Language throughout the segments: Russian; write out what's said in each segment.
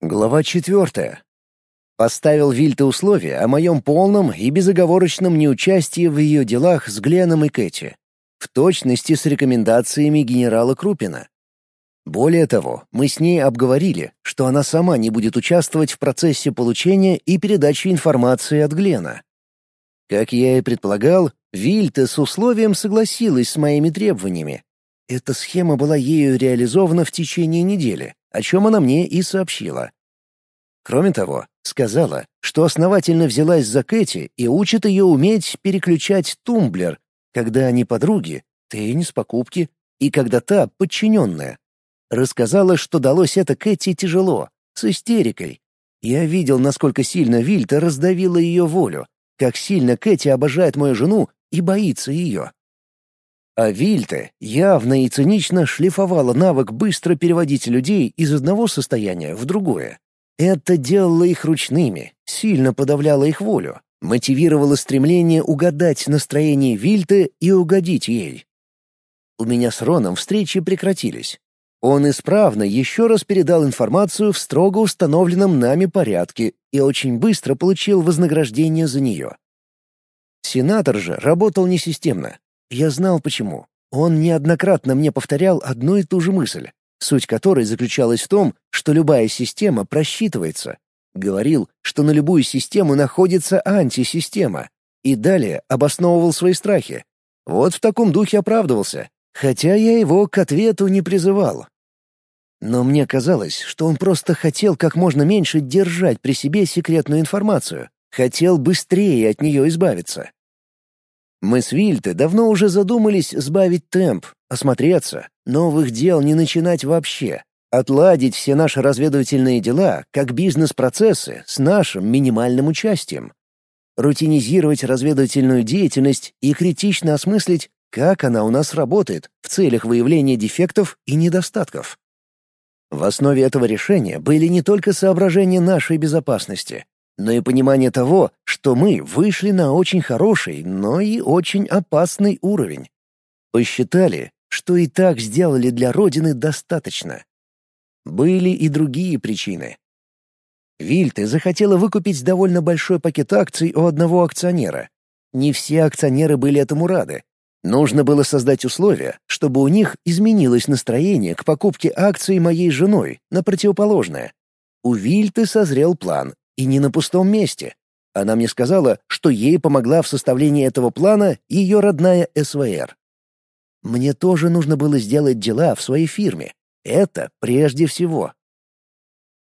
Глава четвертая. Поставил Вильте условия о моем полном и безоговорочном неучастии в ее делах с Гленом и Кэти, в точности с рекомендациями генерала Крупина. Более того, мы с ней обговорили, что она сама не будет участвовать в процессе получения и передачи информации от Глена. Как я и предполагал, Вильте с условием согласилась с моими требованиями. Эта схема была ею реализована в течение недели, о чем она мне и сообщила. Кроме того, сказала, что основательно взялась за Кэти и учит ее уметь переключать тумблер, когда они подруги, теннис, покупки, и когда та подчиненная. Рассказала, что далось это Кэти тяжело, с истерикой. Я видел, насколько сильно Вильта раздавила ее волю, как сильно Кэти обожает мою жену и боится ее. А Вильте явно и цинично шлифовала навык быстро переводить людей из одного состояния в другое. Это делало их ручными, сильно подавляло их волю, мотивировало стремление угадать настроение Вильте и угодить ей. У меня с Роном встречи прекратились. Он исправно еще раз передал информацию в строго установленном нами порядке и очень быстро получил вознаграждение за нее. Сенатор же работал несистемно, я знал почему. Он неоднократно мне повторял одну и ту же мысль, суть которой заключалась в том, что любая система просчитывается. Говорил, что на любую систему находится антисистема, и далее обосновывал свои страхи. Вот в таком духе оправдывался, хотя я его к ответу не призывал. Но мне казалось, что он просто хотел как можно меньше держать при себе секретную информацию, хотел быстрее от нее избавиться. Мы с Вильте давно уже задумались сбавить темп, осмотреться, новых дел не начинать вообще, отладить все наши разведывательные дела, как бизнес-процессы, с нашим минимальным участием. Рутинизировать разведывательную деятельность и критично осмыслить, как она у нас работает в целях выявления дефектов и недостатков. В основе этого решения были не только соображения нашей безопасности, но и понимание того, что мы вышли на очень хороший, но и очень опасный уровень. Посчитали, что и так сделали для Родины достаточно. Были и другие причины. Вильте захотела выкупить довольно большой пакет акций у одного акционера. Не все акционеры были этому рады. Нужно было создать условия, чтобы у них изменилось настроение к покупке акций моей женой на противоположное. У Вильты созрел план, и не на пустом месте. Она мне сказала, что ей помогла в составлении этого плана ее родная СВР. Мне тоже нужно было сделать дела в своей фирме. Это прежде всего.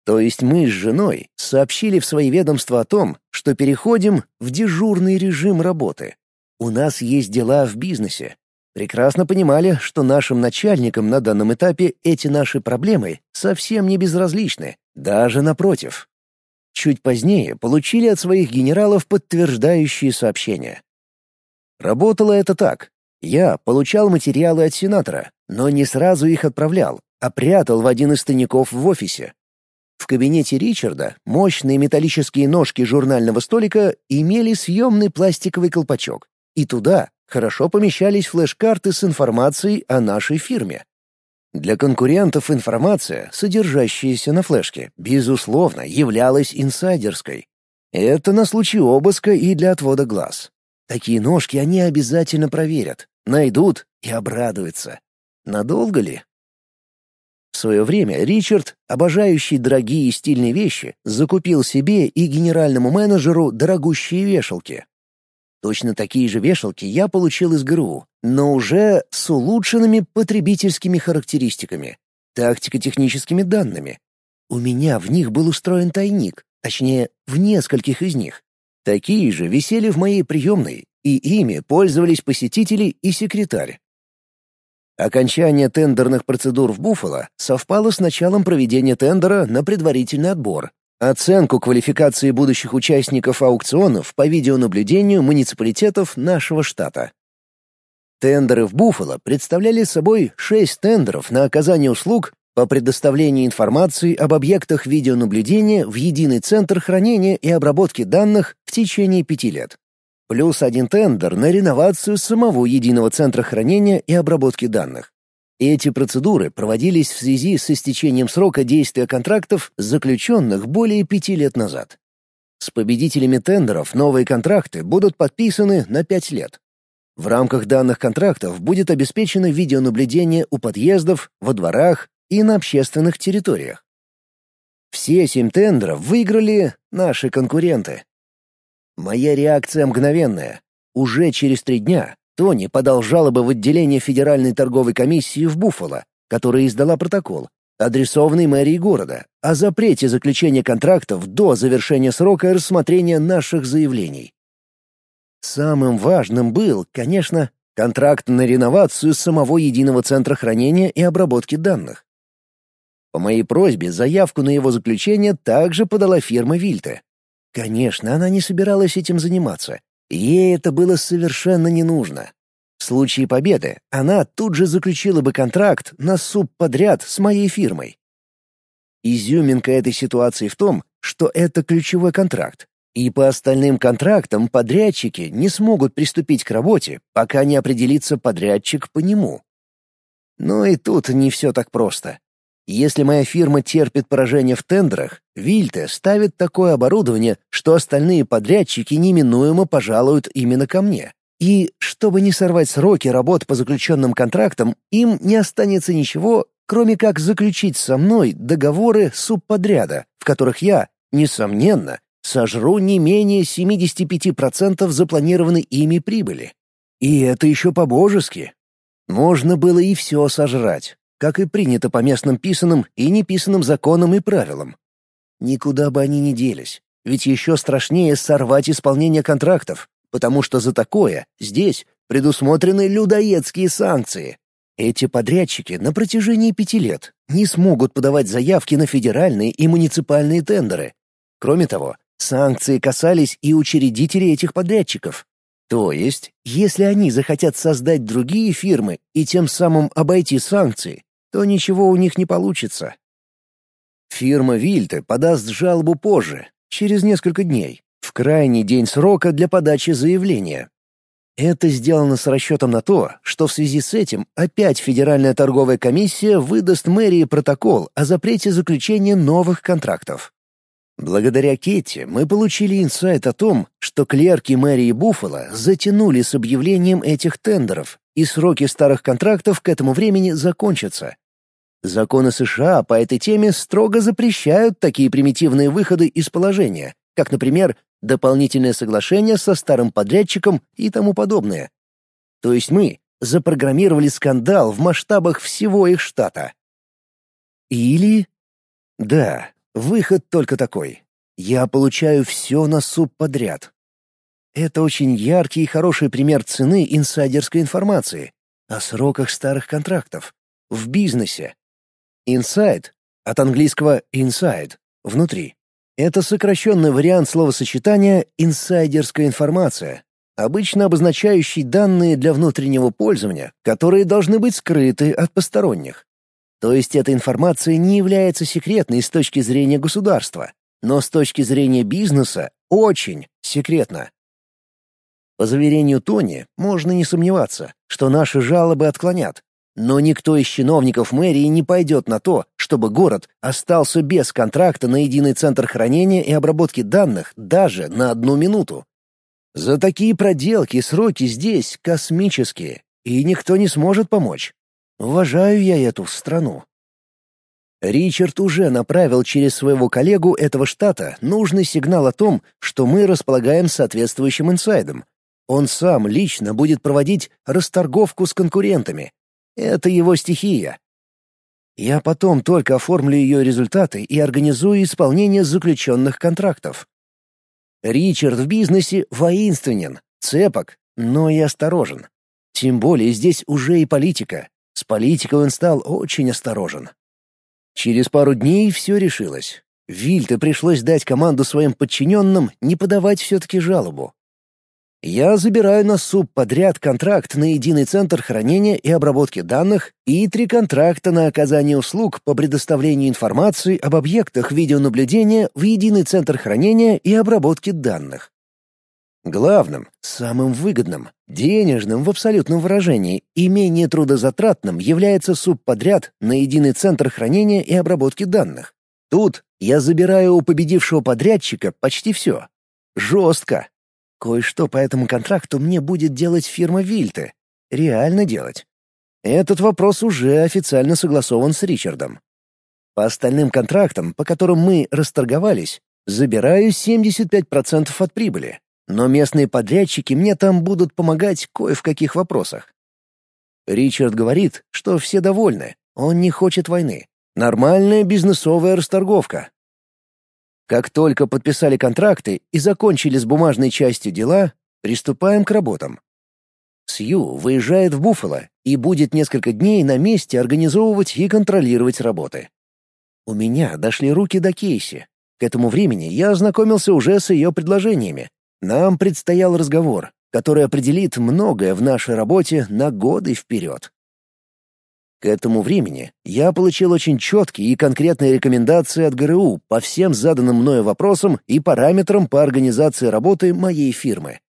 То есть мы с женой сообщили в свои ведомства о том, что переходим в дежурный режим работы. У нас есть дела в бизнесе. Прекрасно понимали, что нашим начальникам на данном этапе эти наши проблемы совсем не безразличны, даже напротив. Чуть позднее получили от своих генералов подтверждающие сообщения. Работало это так. Я получал материалы от сенатора, но не сразу их отправлял, а прятал в один из тайников в офисе. В кабинете Ричарда мощные металлические ножки журнального столика имели съемный пластиковый колпачок, и туда хорошо помещались флеш-карты с информацией о нашей фирме. Для конкурентов информация, содержащаяся на флешке, безусловно, являлась инсайдерской. Это на случай обыска и для отвода глаз. Такие ножки они обязательно проверят, найдут и обрадуются. Надолго ли? В свое время Ричард, обожающий дорогие и стильные вещи, закупил себе и генеральному менеджеру дорогущие вешалки. Точно такие же вешалки я получил из ГРУ, но уже с улучшенными потребительскими характеристиками, тактико-техническими данными. У меня в них был устроен тайник, точнее, в нескольких из них. Такие же висели в моей приемной, и ими пользовались посетители и секретарь. Окончание тендерных процедур в Буффало совпало с началом проведения тендера на предварительный отбор, Оценку квалификации будущих участников аукционов по видеонаблюдению муниципалитетов нашего штата. Тендеры в Буффало представляли собой шесть тендеров на оказание услуг по предоставлению информации об объектах видеонаблюдения в единый центр хранения и обработки данных в течение пяти лет. Плюс один тендер на реновацию самого единого центра хранения и обработки данных. Эти процедуры проводились в связи с истечением срока действия контрактов, заключенных более пяти лет назад. С победителями тендеров новые контракты будут подписаны на пять лет. В рамках данных контрактов будет обеспечено видеонаблюдение у подъездов, во дворах и на общественных территориях. Все семь тендеров выиграли наши конкуренты. Моя реакция мгновенная. Уже через три дня Тони подал жалобы в отделение Федеральной торговой комиссии в Буффало, которая издала протокол, адресованный мэрии города, о запрете заключения контрактов до завершения срока рассмотрения наших заявлений. Самым важным был, конечно, контракт на реновацию самого единого центра хранения и обработки данных. По моей просьбе заявку на его заключение также подала фирма Вильте. Конечно, она не собиралась этим заниматься. Ей это было совершенно не нужно. В случае победы она тут же заключила бы контракт на субподряд с моей фирмой. Изюминка этой ситуации в том, что это ключевой контракт, и по остальным контрактам подрядчики не смогут приступить к работе, пока не определится подрядчик по нему. Но и тут не все так просто. Если моя фирма терпит поражение в тендерах, Вильте ставит такое оборудование, что остальные подрядчики неминуемо пожалуют именно ко мне. И, чтобы не сорвать сроки работ по заключенным контрактам, им не останется ничего, кроме как заключить со мной договоры субподряда, в которых я, несомненно, сожру не менее 75% запланированной ими прибыли. И это еще по-божески. Можно было и все сожрать, как и принято по местным писанным и неписанным законам и правилам. Никуда бы они не делись, ведь еще страшнее сорвать исполнение контрактов, потому что за такое здесь предусмотрены людоедские санкции. Эти подрядчики на протяжении пяти лет не смогут подавать заявки на федеральные и муниципальные тендеры. Кроме того, санкции касались и учредителей этих подрядчиков, то есть, если они захотят создать другие фирмы и тем самым обойти санкции, то ничего у них не получится. Фирма Вильте подаст жалобу позже, через несколько дней, в крайний день срока для подачи заявления. Это сделано с расчетом на то, что в связи с этим опять Федеральная торговая комиссия выдаст мэрии протокол о запрете заключения новых контрактов. Благодаря Кетти мы получили инсайт о том, что клерки мэрии Буффало затянули с объявлением этих тендеров, и сроки старых контрактов к этому времени закончатся. Законы США по этой теме строго запрещают такие примитивные выходы из положения, как, например, дополнительное соглашение со старым подрядчиком и тому подобное. То есть мы запрограммировали скандал в масштабах всего их штата. Или... Да, Выход только такой. Я получаю все на суп подряд. Это очень яркий и хороший пример цены инсайдерской информации о сроках старых контрактов в бизнесе. Inside от английского inside внутри. Это сокращенный вариант словосочетания инсайдерская информация, обычно обозначающий данные для внутреннего пользования, которые должны быть скрыты от посторонних. То есть эта информация не является секретной с точки зрения государства, но с точки зрения бизнеса очень секретна. По заверению Тони, можно не сомневаться, что наши жалобы отклонят, но никто из чиновников мэрии не пойдет на то, чтобы город остался без контракта на единый центр хранения и обработки данных даже на одну минуту. За такие проделки сроки здесь космические, и никто не сможет помочь. Уважаю я эту страну. Ричард уже направил через своего коллегу этого штата нужный сигнал о том, что мы располагаем соответствующим инсайдом. Он сам лично будет проводить расторговку с конкурентами. Это его стихия. Я потом только оформлю ее результаты и организую исполнение заключенных контрактов. Ричард в бизнесе воинственен, цепок, но и осторожен. Тем более здесь уже и политика. С политикой он стал очень осторожен. Через пару дней все решилось. Вильте пришлось дать команду своим подчиненным не подавать все-таки жалобу. Я забираю на суп подряд контракт на единый центр хранения и обработки данных и три контракта на оказание услуг по предоставлению информации об объектах видеонаблюдения в единый центр хранения и обработки данных. Главным, самым выгодным, денежным в абсолютном выражении и менее трудозатратным является субподряд на единый центр хранения и обработки данных. Тут я забираю у победившего подрядчика почти все. Жестко. Кое-что по этому контракту мне будет делать фирма Вильты. Реально делать. Этот вопрос уже официально согласован с Ричардом. По остальным контрактам, по которым мы расторговались, забираю 75% от прибыли, но местные подрядчики мне там будут помогать кое в каких вопросах. Ричард говорит, что все довольны, он не хочет войны. Нормальная бизнесовая расторговка. Как только подписали контракты и закончили с бумажной частью дела, приступаем к работам. Сью выезжает в Буффало и будет несколько дней на месте организовывать и контролировать работы. У меня дошли руки до Кейси. К этому времени я ознакомился уже с ее предложениями, нам предстоял разговор, который определит многое в нашей работе на годы вперед. К этому времени я получил очень четкие и конкретные рекомендации от ГРУ по всем заданным мною вопросам и параметрам по организации работы моей фирмы.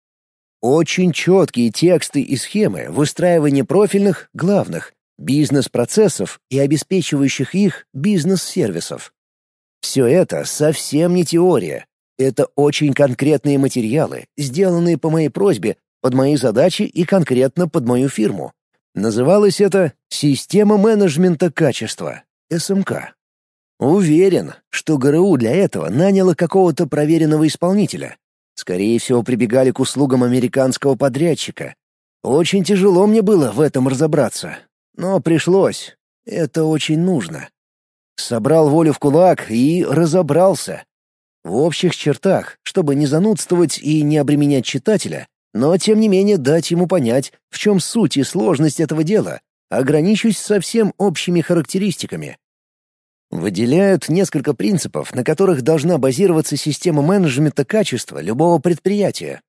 Очень четкие тексты и схемы выстраивания профильных, главных, бизнес-процессов и обеспечивающих их бизнес-сервисов. Все это совсем не теория, это очень конкретные материалы, сделанные по моей просьбе, под мои задачи и конкретно под мою фирму. Называлось это «Система менеджмента качества» — СМК. Уверен, что ГРУ для этого наняло какого-то проверенного исполнителя. Скорее всего, прибегали к услугам американского подрядчика. Очень тяжело мне было в этом разобраться. Но пришлось. Это очень нужно. Собрал волю в кулак и разобрался. В общих чертах, чтобы не занудствовать и не обременять читателя, но тем не менее дать ему понять, в чем суть и сложность этого дела, ограничусь совсем общими характеристиками. Выделяют несколько принципов, на которых должна базироваться система менеджмента качества любого предприятия.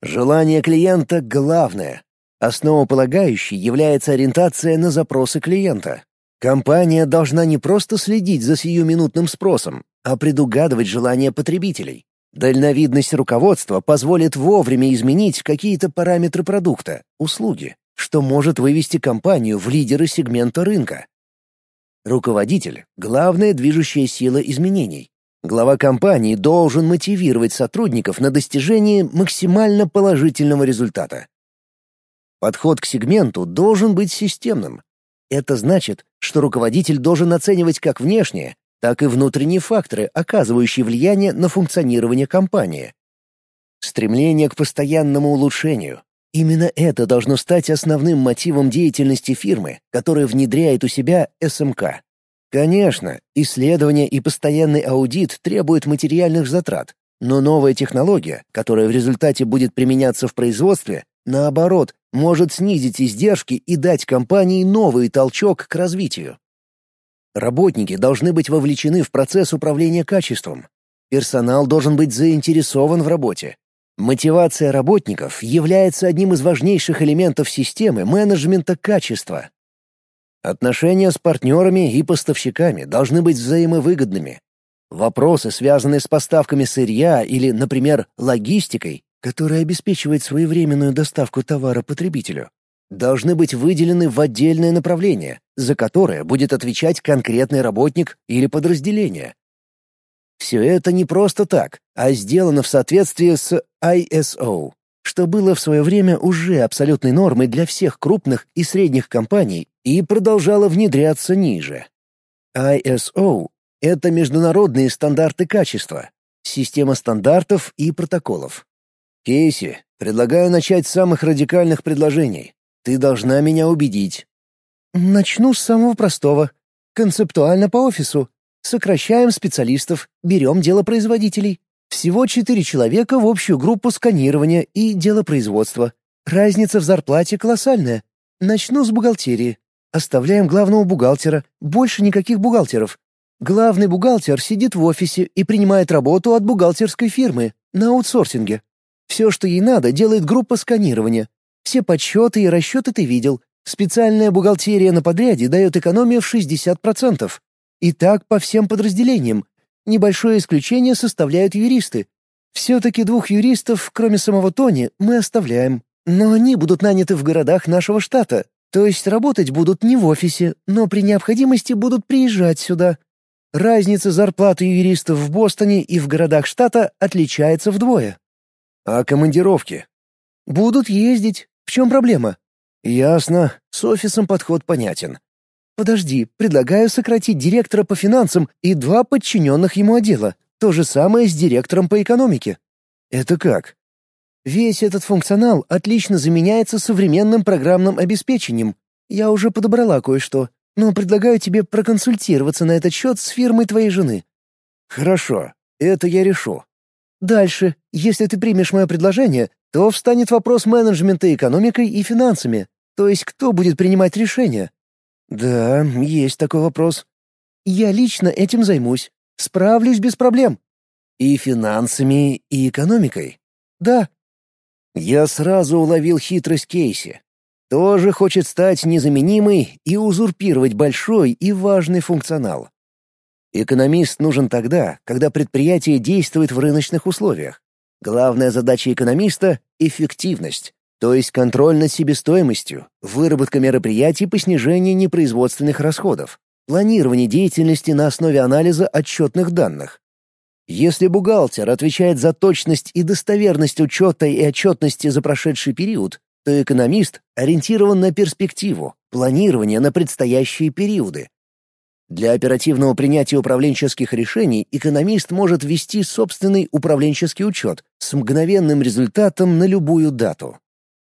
Желание клиента — главное. Основополагающей является ориентация на запросы клиента. Компания должна не просто следить за сиюминутным спросом, а предугадывать желания потребителей. Дальновидность руководства позволит вовремя изменить какие-то параметры продукта, услуги, что может вывести компанию в лидеры сегмента рынка. Руководитель — главная движущая сила изменений. Глава компании должен мотивировать сотрудников на достижение максимально положительного результата. Подход к сегменту должен быть системным. Это значит, что руководитель должен оценивать как внешние, так и внутренние факторы, оказывающие влияние на функционирование компании. Стремление к постоянному улучшению. Именно это должно стать основным мотивом деятельности фирмы, которая внедряет у себя СМК. Конечно, исследование и постоянный аудит требуют материальных затрат, но новая технология, которая в результате будет применяться в производстве, наоборот, может снизить издержки и дать компании новый толчок к развитию. Работники должны быть вовлечены в процесс управления качеством. Персонал должен быть заинтересован в работе. Мотивация работников является одним из важнейших элементов системы менеджмента качества. Отношения с партнерами и поставщиками должны быть взаимовыгодными. Вопросы, связанные с поставками сырья или, например, логистикой, которая обеспечивает своевременную доставку товара потребителю, должны быть выделены в отдельное направление, за которое будет отвечать конкретный работник или подразделение. Все это не просто так, а сделано в соответствии с ISO, что было в свое время уже абсолютной нормой для всех крупных и средних компаний и продолжало внедряться ниже. ISO — это международные стандарты качества, система стандартов и протоколов. Кейси, предлагаю начать с самых радикальных предложений. Ты должна меня убедить. Начну с самого простого. Концептуально по офису. Сокращаем специалистов, берем делопроизводителей. Всего четыре человека в общую группу сканирования и делопроизводства. Разница в зарплате колоссальная. Начну с бухгалтерии. Оставляем главного бухгалтера. Больше никаких бухгалтеров. Главный бухгалтер сидит в офисе и принимает работу от бухгалтерской фирмы на аутсорсинге. Все, что ей надо, делает группа сканирования. Все подсчеты и расчеты ты видел. Специальная бухгалтерия на подряде дает экономию в 60%. И так по всем подразделениям. Небольшое исключение составляют юристы. Все-таки двух юристов, кроме самого Тони, мы оставляем. Но они будут наняты в городах нашего штата, то есть работать будут не в офисе, но при необходимости будут приезжать сюда. Разница зарплаты юристов в Бостоне и в городах штата отличается вдвое. А командировки? Будут ездить. В чем проблема? Ясно. С офисом подход понятен. Подожди, предлагаю сократить директора по финансам и два подчиненных ему отдела. То же самое с директором по экономике. Это как? Весь этот функционал отлично заменяется современным программным обеспечением. Я уже подобрала кое-что, но предлагаю тебе проконсультироваться на этот счет с фирмой твоей жены. Хорошо, это я решу. Дальше, если ты примешь мое предложение, то встанет вопрос менеджмента экономикой и финансами, то есть кто будет принимать решения. Да, есть такой вопрос. Я лично этим займусь. Справлюсь без проблем. И финансами, и экономикой. Да. Я сразу уловил хитрость Кейси. Тоже хочет стать незаменимой и узурпировать большой и важный функционал. Экономист нужен тогда, когда предприятие действует в рыночных условиях. Главная задача экономиста — эффективность, то есть контроль над себестоимостью, выработка мероприятий по снижению непроизводственных расходов, планирование деятельности на основе анализа отчетных данных. Если бухгалтер отвечает за точность и достоверность учета и отчетности за прошедший период, то экономист ориентирован на перспективу, планирование на предстоящие периоды. Для оперативного принятия управленческих решений экономист может ввести собственный управленческий учет с мгновенным результатом на любую дату.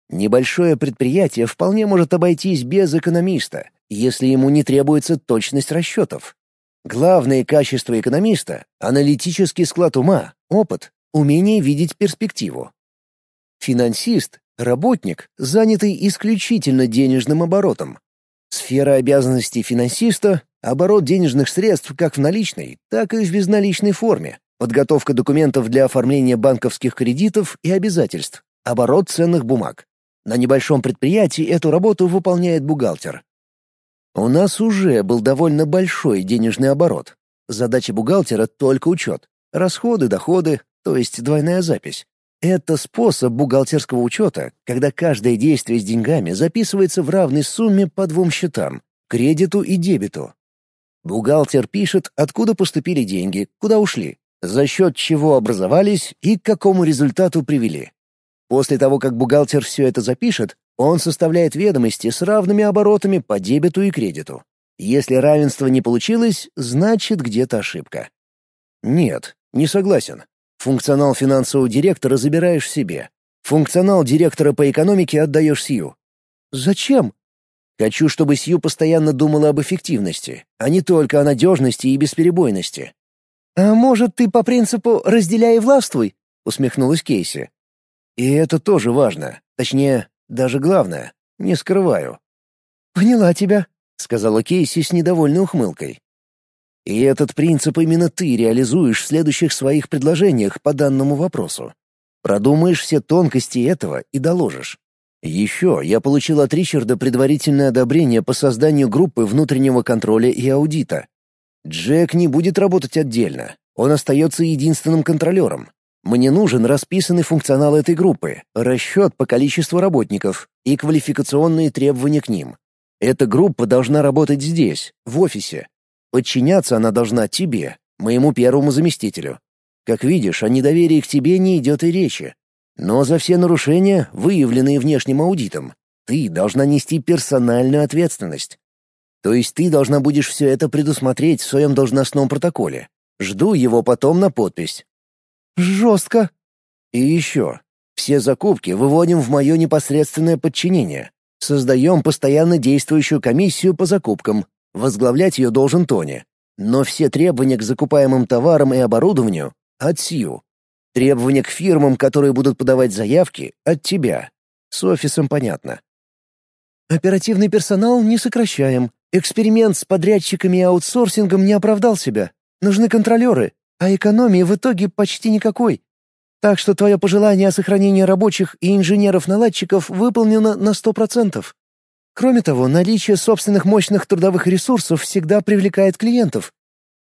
Небольшое предприятие вполне может обойтись без экономиста, если ему не требуется точность расчетов. Главное качество экономиста — аналитический склад ума, опыт, умение видеть перспективу. Финансист — работник, занятый исключительно денежным оборотом. Сфера обязанностей финансиста — оборот денежных средств как в наличной, так и в безналичной форме, подготовка документов для оформления банковских кредитов и обязательств, оборот ценных бумаг. На небольшом предприятии эту работу выполняет бухгалтер. У нас уже был довольно большой денежный оборот. Задача бухгалтера — только учет. Расходы, доходы, то есть двойная запись. Это способ бухгалтерского учета, когда каждое действие с деньгами записывается в равной сумме по двум счетам — кредиту и дебету. Бухгалтер пишет, откуда поступили деньги, куда ушли, за счет чего образовались и к какому результату привели. После того, как бухгалтер все это запишет, он составляет ведомости с равными оборотами по дебету и кредиту. Если равенство не получилось, значит где-то ошибка. Нет, не согласен. Функционал финансового директора забираешь себе. Функционал директора по экономике отдаешь Сью. Зачем? Хочу, чтобы Сью постоянно думала об эффективности, а не только о надежности и бесперебойности. «А может, ты по принципу «разделяй и властвуй»?» — усмехнулась Кейси. И это тоже важно. Точнее, даже главное. Не скрываю. «Поняла тебя», — сказала Кейси с недовольной ухмылкой. «И этот принцип именно ты реализуешь в следующих своих предложениях по данному вопросу. Продумаешь все тонкости этого и доложишь. Еще я получил от Ричарда предварительное одобрение по созданию группы внутреннего контроля и аудита. Джек не будет работать отдельно. Он остается единственным контролером, мне нужен расписанный функционал этой группы, расчет по количеству работников и квалификационные требования к ним. Эта группа должна работать здесь, в офисе. Подчиняться она должна тебе, моему первому заместителю. Как видишь, о недоверии к тебе не идет и речи. Но за все нарушения, выявленные внешним аудитом, ты должна нести персональную ответственность. То есть ты должна будешь все это предусмотреть в своем должностном протоколе. Жду его потом на подпись. Жестко. И еще. Все закупки выводим в мое непосредственное подчинение. Создаем постоянно действующую комиссию по закупкам. Возглавлять ее должен Тони. Но все требования к закупаемым товарам и оборудованию — от Сью. Требования к фирмам, которые будут подавать заявки — от тебя. С офисом понятно. Оперативный персонал не сокращаем. Эксперимент с подрядчиками и аутсорсингом не оправдал себя. Нужны контролеры, а экономии в итоге почти никакой. Так что твое пожелание о сохранении рабочих и инженеров-наладчиков выполнено на сто процентов. Кроме того, наличие собственных мощных трудовых ресурсов всегда привлекает клиентов.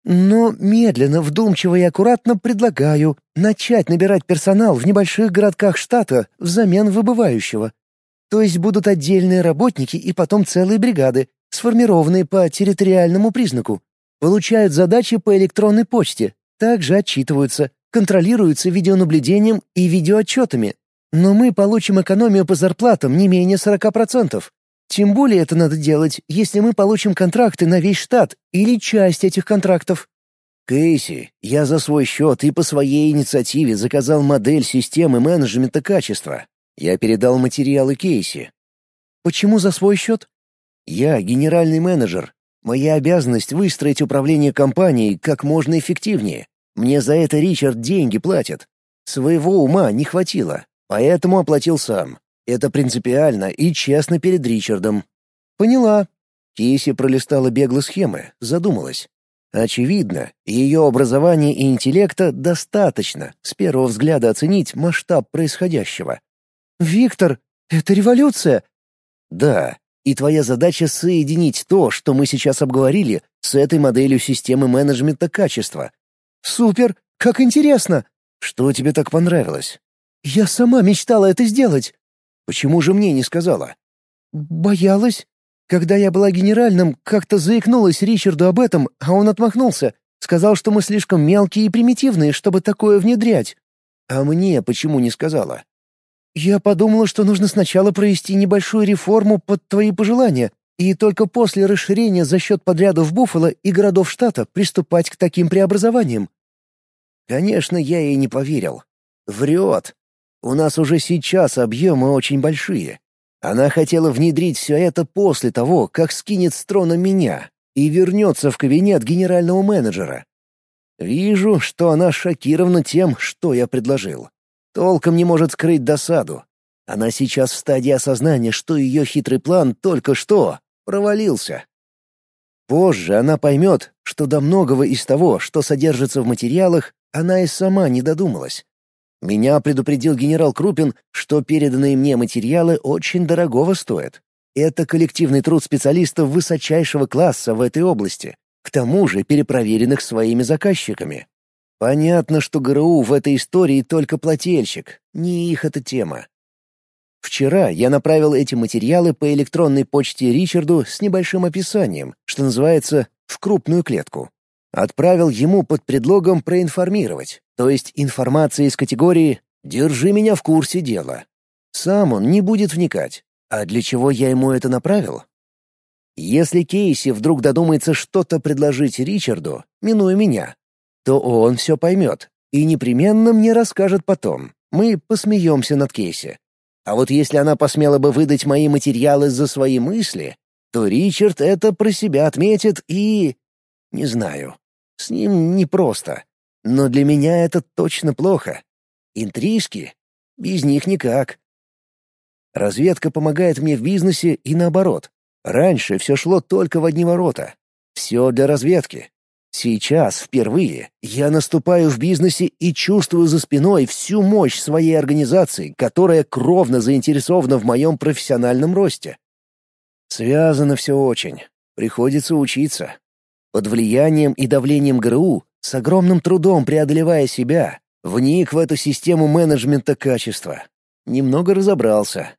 Но медленно, вдумчиво и аккуратно предлагаю начать набирать персонал в небольших городках штата взамен выбывающего. То есть будут отдельные работники и потом целые бригады, сформированные по территориальному признаку. Получают задачи по электронной почте, также отчитываются, контролируются видеонаблюдением и видеоотчетами. Но мы получим экономию по зарплатам не менее 40%. Тем более это надо делать, если мы получим контракты на весь штат или часть этих контрактов. Кейси, я за свой счет и по своей инициативе заказал модель системы менеджмента качества. Я передал материалы Кейси. Почему за свой счет? Я генеральный менеджер. Моя обязанность выстроить управление компанией как можно эффективнее. Мне за это Ричард деньги платит. Своего ума не хватило, поэтому оплатил сам. Это принципиально и честно перед Ричардом. Поняла. Киси пролистала бегло схемы, задумалась. Очевидно, ее образования и интеллекта достаточно с первого взгляда оценить масштаб происходящего. «Виктор, это революция!» «Да, и твоя задача соединить то, что мы сейчас обговорили, с этой моделью системы менеджмента качества». «Супер! Как интересно!» «Что тебе так понравилось?» «Я сама мечтала это сделать. Почему же мне не сказала? Боялась. Когда я была генеральным, как-то заикнулась Ричарду об этом, а он отмахнулся. Сказал, что мы слишком мелкие и примитивные, чтобы такое внедрять. А мне почему не сказала? Я подумала, что нужно сначала провести небольшую реформу под твои пожелания, и только после расширения за счет подрядов Буффало и городов штата приступать к таким преобразованиям. Конечно, я ей не поверил. Врет. У нас уже сейчас объемы очень большие. Она хотела внедрить все это после того, как скинет с трона меня и вернется в кабинет генерального менеджера. Вижу, что она шокирована тем, что я предложил. Толком не может скрыть досаду. Она сейчас в стадии осознания, что ее хитрый план только что провалился. Позже она поймет, что до многого из того, что содержится в материалах, она и сама не додумалась. Меня предупредил генерал Крупин, что переданные мне материалы очень дорогого стоят. Это коллективный труд специалистов высочайшего класса в этой области, к тому же перепроверенных своими заказчиками. Понятно, что ГРУ в этой истории только плательщик, не их эта тема. Вчера я направил эти материалы по электронной почте Ричарду с небольшим описанием, что называется «в крупную клетку». Отправил ему под предлогом проинформировать, то есть информация из категории «держи меня в курсе дела». Сам он не будет вникать. А для чего я ему это направил? Если Кейси вдруг додумается что-то предложить Ричарду, минуя меня, то он все поймет и непременно мне расскажет потом. Мы посмеемся над Кейси. А вот если она посмела бы выдать мои материалы за свои мысли, то Ричард это про себя отметит и... Не знаю. С ним непросто. Но для меня это точно плохо. Интрижки? Без них никак. Разведка помогает мне в бизнесе и наоборот. Раньше все шло только в одни ворота. Все для разведки. Сейчас, впервые, я наступаю в бизнесе и чувствую за спиной всю мощь своей организации, которая кровно заинтересована в моем профессиональном росте. Связано все очень. Приходится учиться. Под влиянием и давлением ГРУ, с огромным трудом преодолевая себя, вник в эту систему менеджмента качества. Немного разобрался.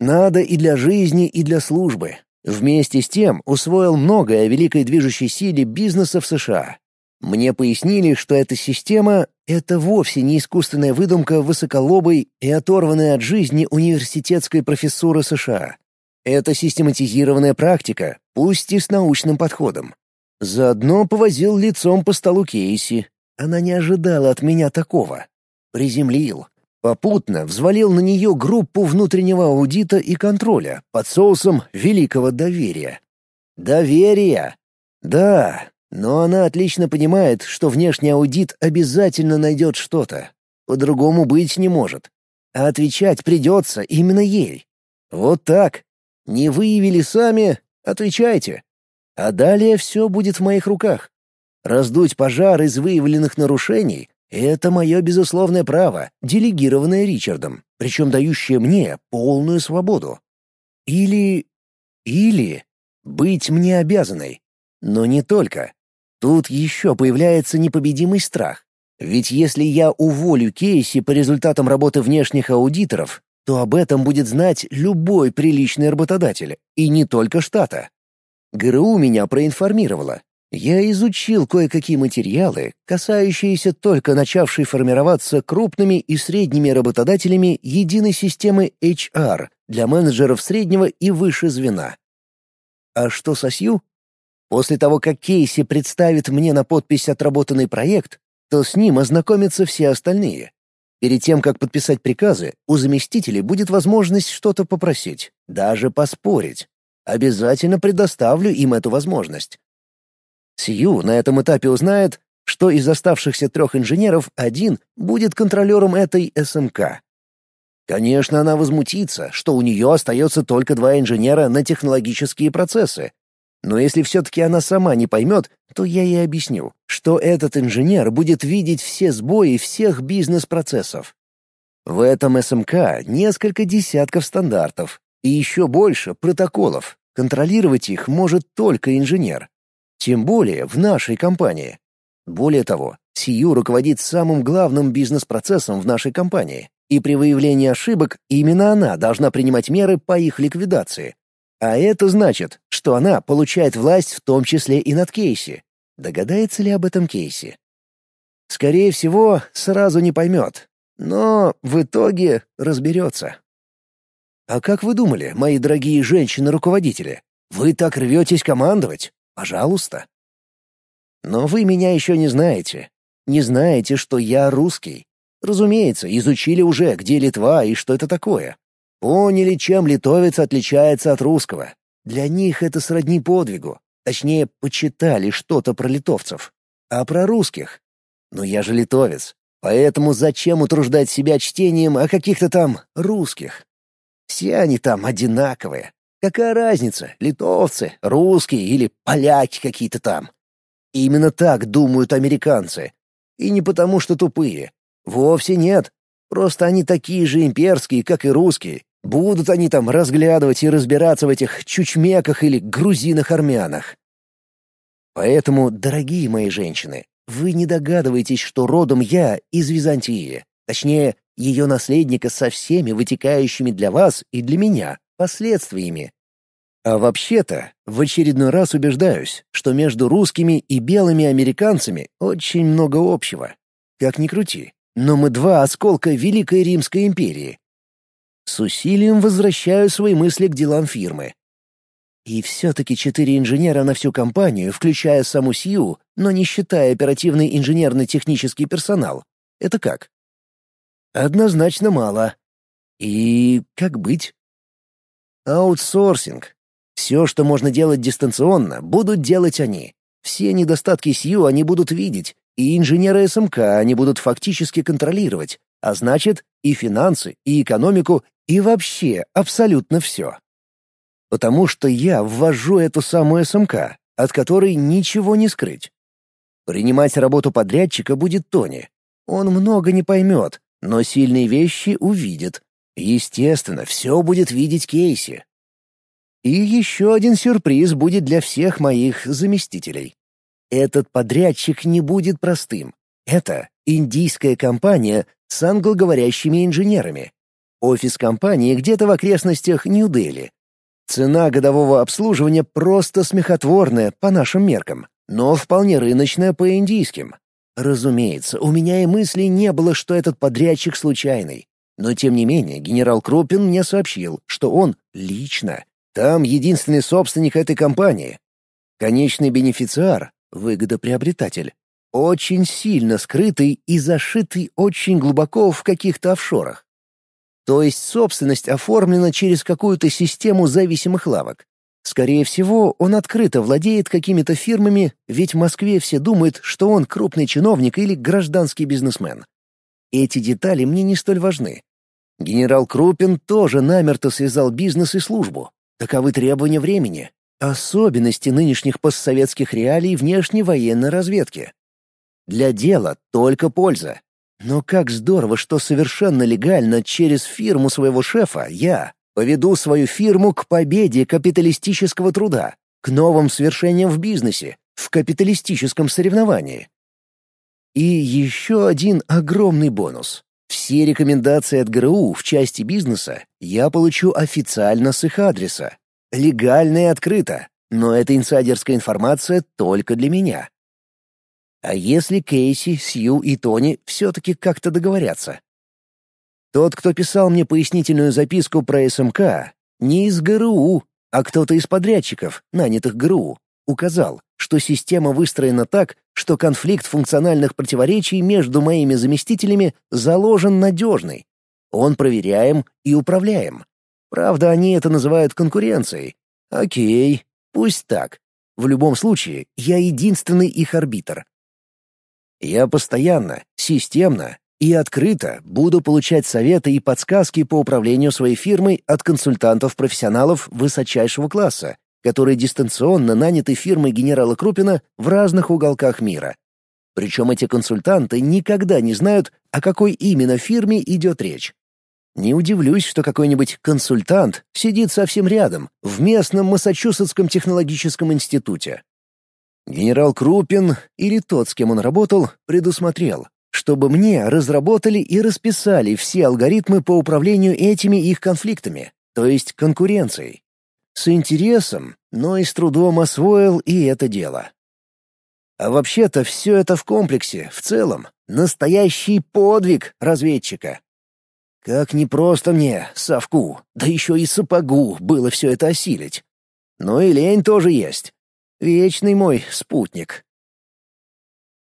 Надо и для жизни, и для службы. Вместе с тем усвоил многое о великой движущей силе бизнеса в США. Мне пояснили, что эта система — это вовсе не искусственная выдумка высоколобой и оторванная от жизни университетской профессуры США. Это систематизированная практика, пусть и с научным подходом. Заодно повозил лицом по столу Кейси. Она не ожидала от меня такого. Приземлил. Попутно взвалил на нее группу внутреннего аудита и контроля под соусом великого доверия. Доверие! Да, но она отлично понимает, что внешний аудит обязательно найдет что-то. По-другому быть не может. А отвечать придется именно ей. Вот так. Не выявили сами — отвечайте. А далее все будет в моих руках. Раздуть пожар из выявленных нарушений — это мое безусловное право, делегированное Ричардом, причем дающее мне полную свободу. Или... или... быть мне обязанной. Но не только. Тут еще появляется непобедимый страх. Ведь если я уволю Кейси по результатам работы внешних аудиторов, то об этом будет знать любой приличный работодатель, и не только штата. ГРУ меня проинформировало. Я изучил кое-какие материалы, касающиеся только начавшей формироваться крупными и средними работодателями единой системы HR для менеджеров среднего и выше звена. А что со Сью? После того, как Кейси представит мне на подпись отработанный проект, то с ним ознакомятся все остальные. Перед тем, как подписать приказы, у заместителей будет возможность что-то попросить, даже поспорить. Обязательно предоставлю им эту возможность. Сью на этом этапе узнает, что из оставшихся трех инженеров один будет контролером этой СМК. Конечно, она возмутится, что у нее остается только два инженера на технологические процессы, но если все-таки она сама не поймет, то я ей объясню, что этот инженер будет видеть все сбои всех бизнес-процессов. В этом СМК несколько десятков стандартов и еще больше протоколов. Контролировать их может только инженер. Тем более в нашей компании. Более того, Сию руководит самым главным бизнес-процессом в нашей компании, и при выявлении ошибок именно она должна принимать меры по их ликвидации, а это значит, что она получает власть в том числе и над Кейси. Догадается ли об этом Кейси? Скорее всего, сразу не поймет, но в итоге разберется. А как вы думали, мои дорогие женщины-руководители? Вы так рветесь командовать? Пожалуйста. Но вы меня еще не знаете. Не знаете, что я русский. Разумеется, изучили уже, где Литва и что это такое. Поняли, чем литовец отличается от русского. Для них это сродни подвигу. Точнее, почитали что-то про литовцев. А про русских? Но я же литовец. Поэтому зачем утруждать себя чтением о каких-то там русских? Все они там одинаковые. Какая разница, литовцы, русские или поляки какие-то там? Именно так думают американцы. И не потому, что тупые. Вовсе нет. Просто они такие же имперские, как и русские, Будут они там разглядывать и разбираться в этих чучмеках или грузинах-армянах. Поэтому, дорогие мои женщины, вы не догадываетесь, что родом я из Византии, точнее, ее наследника со всеми вытекающими для вас и для меня последствиями. А вообще-то, в очередной раз убеждаюсь, что между русскими и белыми американцами очень много общего. Как ни крути, но мы два осколка Великой Римской империи, с усилием возвращаю свои мысли к делам фирмы. И все-таки четыре инженера на всю компанию, включая саму Сью, но не считая оперативный инженерно-технический персонал. Это как? Однозначно мало. И как быть? Аутсорсинг. Все, что можно делать дистанционно, будут делать они. Все недостатки Сью они будут видеть, и инженеры СМК они будут фактически контролировать, а значит, и финансы, и экономику, и вообще абсолютно все. Потому что я ввожу эту самую СМК, от которой ничего не скрыть. Принимать работу подрядчика будет Тони. Он много не поймет, но сильные вещи увидит. Естественно, все будет видеть Кейси. И еще один сюрприз будет для всех моих заместителей. Этот подрядчик не будет простым. Это индийская компания с англоговорящими инженерами, Офис компании где-то в окрестностях Нью-Дели. Цена годового обслуживания просто смехотворная по нашим меркам, но вполне рыночная по индийским. Разумеется, у меня и мысли не было, что этот подрядчик случайный. Но тем не менее, генерал Крупин мне сообщил, что он лично там единственный собственник этой компании. Конечный бенефициар, выгодоприобретатель, очень сильно скрытый и зашитый очень глубоко в каких-то офшорах. То есть собственность оформлена через какую-то систему зависимых лавок. Скорее всего, он открыто владеет какими-то фирмами, ведь в Москве все думают, что он крупный чиновник или гражданский бизнесмен. Эти детали мне не столь важны. Генерал Крупин тоже намерто связал бизнес и службу. Таковы требования времени. Особенности нынешних постсоветских реалий внешней военной разведки. Для дела только польза. Но как здорово, что совершенно легально через фирму своего шефа я поведу свою фирму к победе капиталистического труда, к новым свершениям в бизнесе, в капиталистическом соревновании. И еще один огромный бонус. Все рекомендации от ГРУ в части бизнеса я получу официально с их адреса. Легально и открыто, но эта инсайдерская информация только для меня. А если Кейси, Сью и Тони все-таки как-то договорятся? Тот, кто писал мне пояснительную записку про СМК, не из ГРУ, а кто-то из подрядчиков, нанятых ГРУ, указал, что система выстроена так, что конфликт функциональных противоречий между моими заместителями заложен надежный. Он проверяем и управляем. Правда, они это называют конкуренцией. Окей, пусть так. В любом случае, я единственный их арбитр. Я постоянно, системно и открыто буду получать советы и подсказки по управлению своей фирмой от консультантов-профессионалов высочайшего класса, которые дистанционно наняты фирмой генерала Крупина в разных уголках мира. Причем эти консультанты никогда не знают, о какой именно фирме идет речь. Не удивлюсь, что какой-нибудь консультант сидит совсем рядом, в местном Массачусетском технологическом институте. Генерал Крупин, или тот, с кем он работал, предусмотрел, чтобы мне разработали и расписали все алгоритмы по управлению этими их конфликтами, то есть конкуренцией. С интересом, но и с трудом освоил и это дело. А вообще-то все это в комплексе, в целом, настоящий подвиг разведчика. Как непросто мне, совку, да еще и сапогу, было все это осилить. Но и лень тоже есть. Вечный мой спутник.